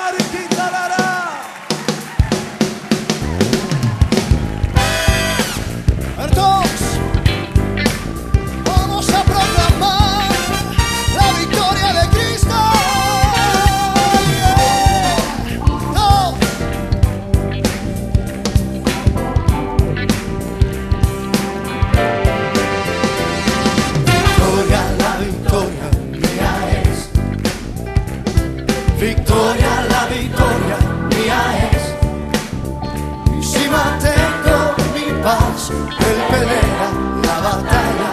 Maria Quintarara. Dios, Él la batalla,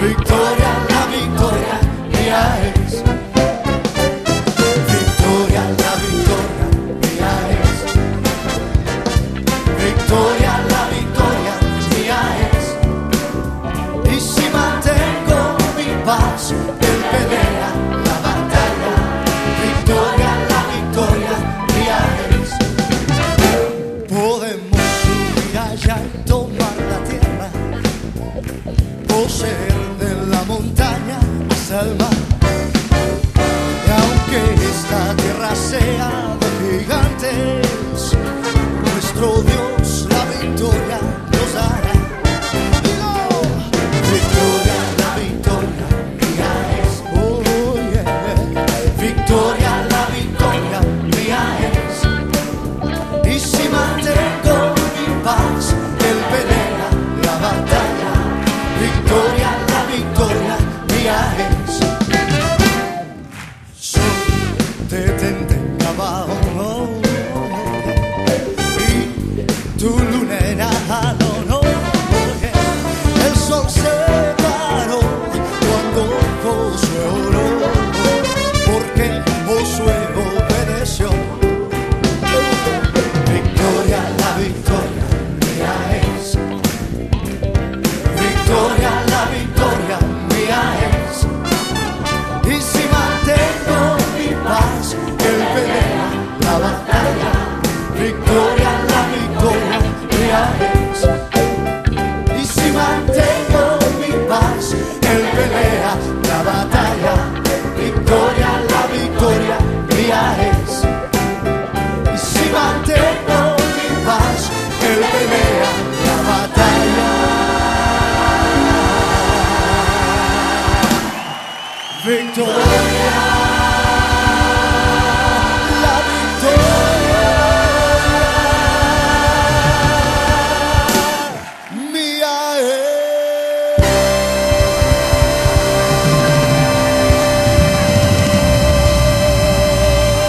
victoria, la victoria mía es. Victoria, la victoria mía es. Victoria, la victoria mía es. Y si mantengo mi paz, ser de la montaña hasta el. Y aunque esta tierra sea de gigantes, nuestro viaje. la batalla, victoria la victoria mía es. Y si mantengo mi paz, él pelea la batalla, victoria la victoria mía es. Y si mantengo mi paz, él pelea la batalla. Victoria.